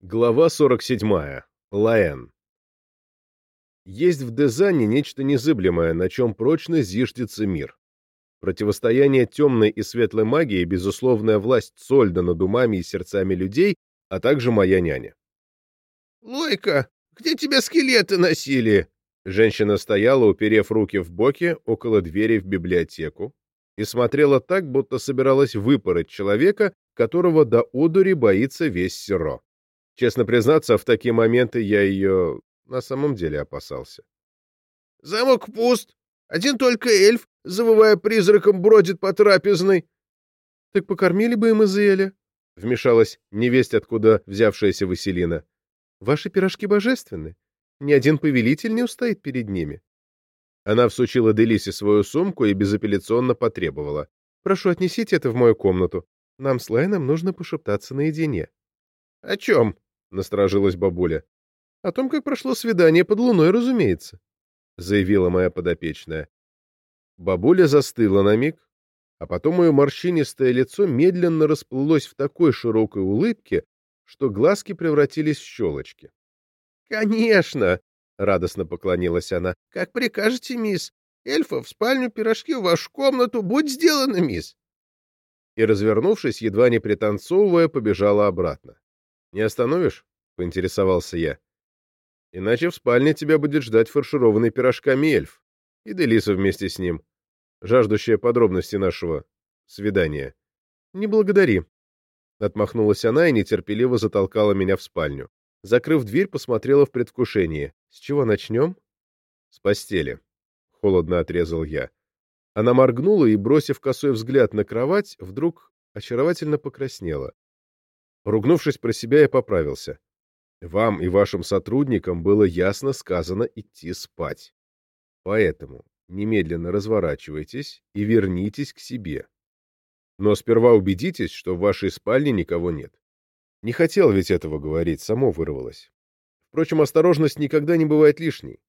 Глава 47. Лаэн. Есть в Дезане нечто незыблемое, на чем прочно зиждется мир. Противостояние темной и светлой магии, безусловная власть Сольда над умами и сердцами людей, а также моя няня. «Лойка, где тебя скелеты носили?» Женщина стояла, уперев руки в боки, около двери в библиотеку, и смотрела так, будто собиралась выпороть человека, которого до одури боится весь Серо. Честно признаться, в такие моменты я ее на самом деле опасался. «Замок пуст. Один только эльф, завывая призраком, бродит по трапезной». «Так покормили бы им из Эля», — вмешалась невесть, откуда взявшаяся Василина. «Ваши пирожки божественны. Ни один повелитель не устоит перед ними». Она всучила Делисе свою сумку и безапелляционно потребовала. «Прошу, отнесите это в мою комнату. Нам с Лайном нужно пошептаться наедине». «О чем?» — насторожилась бабуля. — О том, как прошло свидание под луной, разумеется, — заявила моя подопечная. Бабуля застыла на миг, а потом ее морщинистое лицо медленно расплылось в такой широкой улыбке, что глазки превратились в щелочки. — Конечно! — радостно поклонилась она. — Как прикажете, мисс. Эльфа в спальню, пирожки в вашу комнату. Будь сделано, мисс. И, развернувшись, едва не пританцовывая, побежала обратно. «Не остановишь?» — поинтересовался я. «Иначе в спальне тебя будет ждать фаршированный пирожками эльф. И Делиса вместе с ним, жаждущая подробности нашего свидания». «Не благодари», — отмахнулась она и нетерпеливо затолкала меня в спальню. Закрыв дверь, посмотрела в предвкушении. «С чего начнем?» «С постели», — холодно отрезал я. Она моргнула и, бросив косой взгляд на кровать, вдруг очаровательно покраснела. Ругнувшись про себя, я поправился. Вам и вашим сотрудникам было ясно сказано идти спать. Поэтому немедленно разворачивайтесь и вернитесь к себе. Но сперва убедитесь, что в вашей спальне никого нет. Не хотел ведь этого говорить, само вырвалось. Впрочем, осторожность никогда не бывает лишней.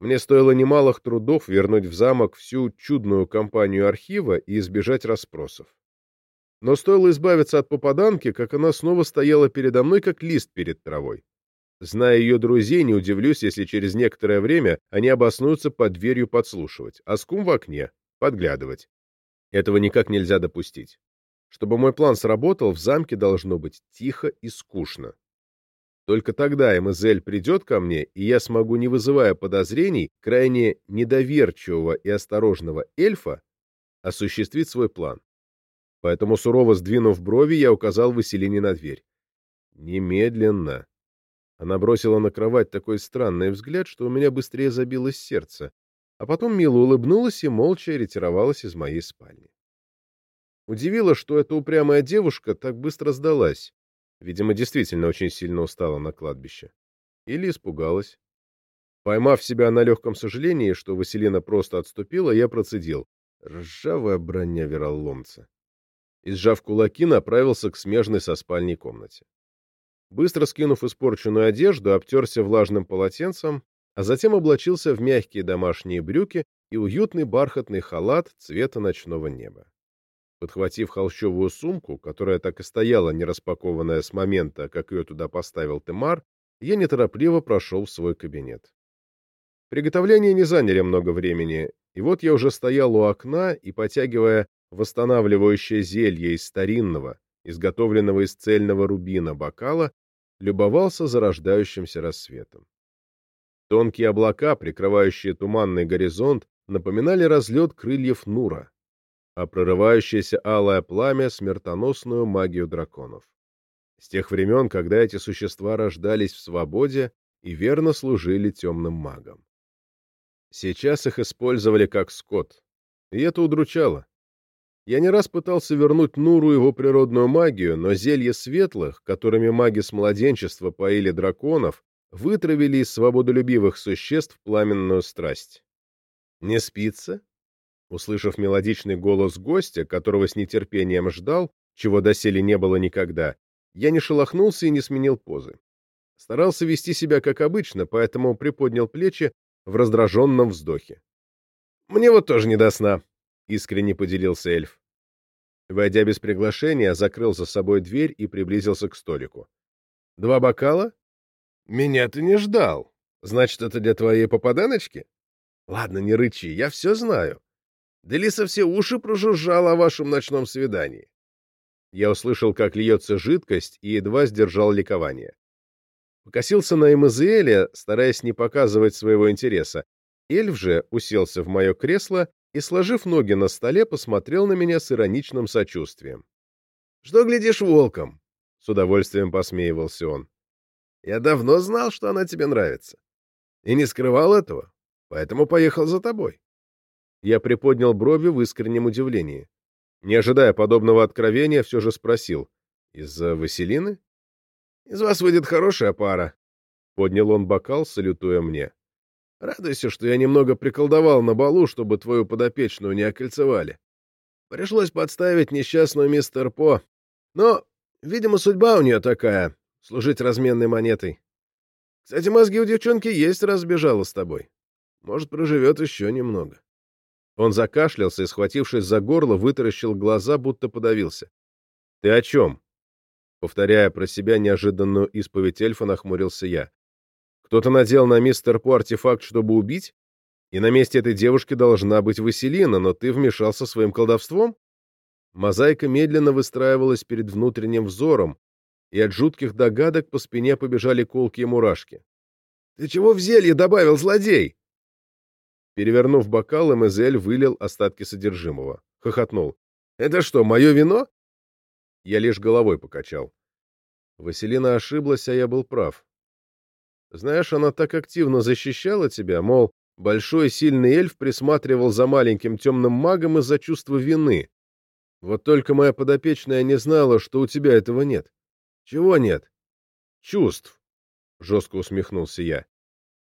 Мне стоило немалых трудов вернуть в замок всю чудную компанию архива и избежать расспросов. Но стоило избавиться от попаданки, как она снова стояла передо мной, как лист перед травой. Зная ее друзей, не удивлюсь, если через некоторое время они обоснуются под дверью подслушивать, а скум в окне — подглядывать. Этого никак нельзя допустить. Чтобы мой план сработал, в замке должно быть тихо и скучно. Только тогда МЗЛ придет ко мне, и я смогу, не вызывая подозрений, крайне недоверчивого и осторожного эльфа, осуществить свой план. Поэтому, сурово сдвинув брови, я указал Василине на дверь. «Немедленно!» Она бросила на кровать такой странный взгляд, что у меня быстрее забилось сердце, а потом мило улыбнулась и молча ретировалась из моей спальни. Удивило, что эта упрямая девушка так быстро сдалась. Видимо, действительно очень сильно устала на кладбище. Или испугалась. Поймав себя на легком сожалении, что Василина просто отступила, я процедил. Ржавая броня вероломца и, сжав кулаки, направился к смежной со спальней комнате. Быстро скинув испорченную одежду, обтерся влажным полотенцем, а затем облачился в мягкие домашние брюки и уютный бархатный халат цвета ночного неба. Подхватив холщовую сумку, которая так и стояла нераспакованная с момента, как ее туда поставил Темар, я неторопливо прошел в свой кабинет. Приготовления не заняли много времени, и вот я уже стоял у окна и, потягивая восстанавливающее зелье из старинного, изготовленного из цельного рубина бокала, любовался зарождающимся рассветом. Тонкие облака, прикрывающие туманный горизонт, напоминали разлет крыльев Нура, а прорывающееся алое пламя — смертоносную магию драконов. С тех времен, когда эти существа рождались в свободе и верно служили темным магам. Сейчас их использовали как скот, и это удручало. Я не раз пытался вернуть Нуру его природную магию, но зелья светлых, которыми маги с младенчества поили драконов, вытравили из свободолюбивых существ пламенную страсть. «Не спится?» Услышав мелодичный голос гостя, которого с нетерпением ждал, чего доселе не было никогда, я не шелохнулся и не сменил позы. Старался вести себя как обычно, поэтому приподнял плечи в раздраженном вздохе. «Мне вот тоже не до сна», — искренне поделился эльф. Войдя без приглашения, закрыл за собой дверь и приблизился к столику. Два бокала? Меня ты не ждал. Значит, это для твоей попаданочки? Ладно, не рычи, я все знаю. Делиса все уши прожужжала о вашем ночном свидании. Я услышал, как льется жидкость, и едва сдержал ликование. Покосился на Эмазиэля, стараясь не показывать своего интереса. Эльф же уселся в мое кресло и, сложив ноги на столе, посмотрел на меня с ироничным сочувствием. — Что глядишь волком? — с удовольствием посмеивался он. — Я давно знал, что она тебе нравится. И не скрывал этого, поэтому поехал за тобой. Я приподнял брови в искреннем удивлении. Не ожидая подобного откровения, все же спросил. — Из-за Василины? — Из вас выйдет хорошая пара. Поднял он бокал, салютуя мне. — Радуйся, что я немного приколдовал на балу, чтобы твою подопечную не окольцевали. Пришлось подставить несчастную мистер По. Но, видимо, судьба у нее такая — служить разменной монетой. Кстати, мозги у девчонки есть, разбежала с тобой. Может, проживет еще немного. Он закашлялся и, схватившись за горло, вытаращил глаза, будто подавился. — Ты о чем? Повторяя про себя неожиданную исповедь эльфа, нахмурился я. Кто-то надел на мистер По артефакт, чтобы убить? И на месте этой девушки должна быть Василина, но ты вмешался своим колдовством? Мозаика медленно выстраивалась перед внутренним взором, и от жутких догадок по спине побежали колки и мурашки. — Ты чего в зелье добавил, злодей? Перевернув бокал, Эмезель вылил остатки содержимого. Хохотнул. «Это что, мое вино?» Я лишь головой покачал. Василина ошиблась, а я был прав. Знаешь, она так активно защищала тебя, мол, большой сильный эльф присматривал за маленьким темным магом из-за чувства вины. Вот только моя подопечная не знала, что у тебя этого нет. Чего нет? Чувств, — жестко усмехнулся я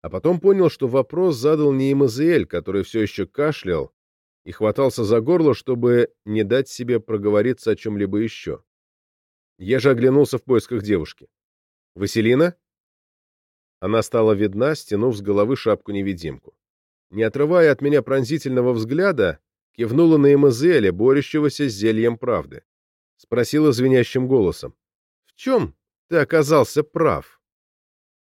а потом понял, что вопрос задал не Имазиэль, который все еще кашлял и хватался за горло, чтобы не дать себе проговориться о чем-либо еще. Я же оглянулся в поисках девушки. «Василина?» Она стала видна, стянув с головы шапку-невидимку. Не отрывая от меня пронзительного взгляда, кивнула на Эмазеля, борющегося с зельем правды. Спросила звенящим голосом. «В чем ты оказался прав?»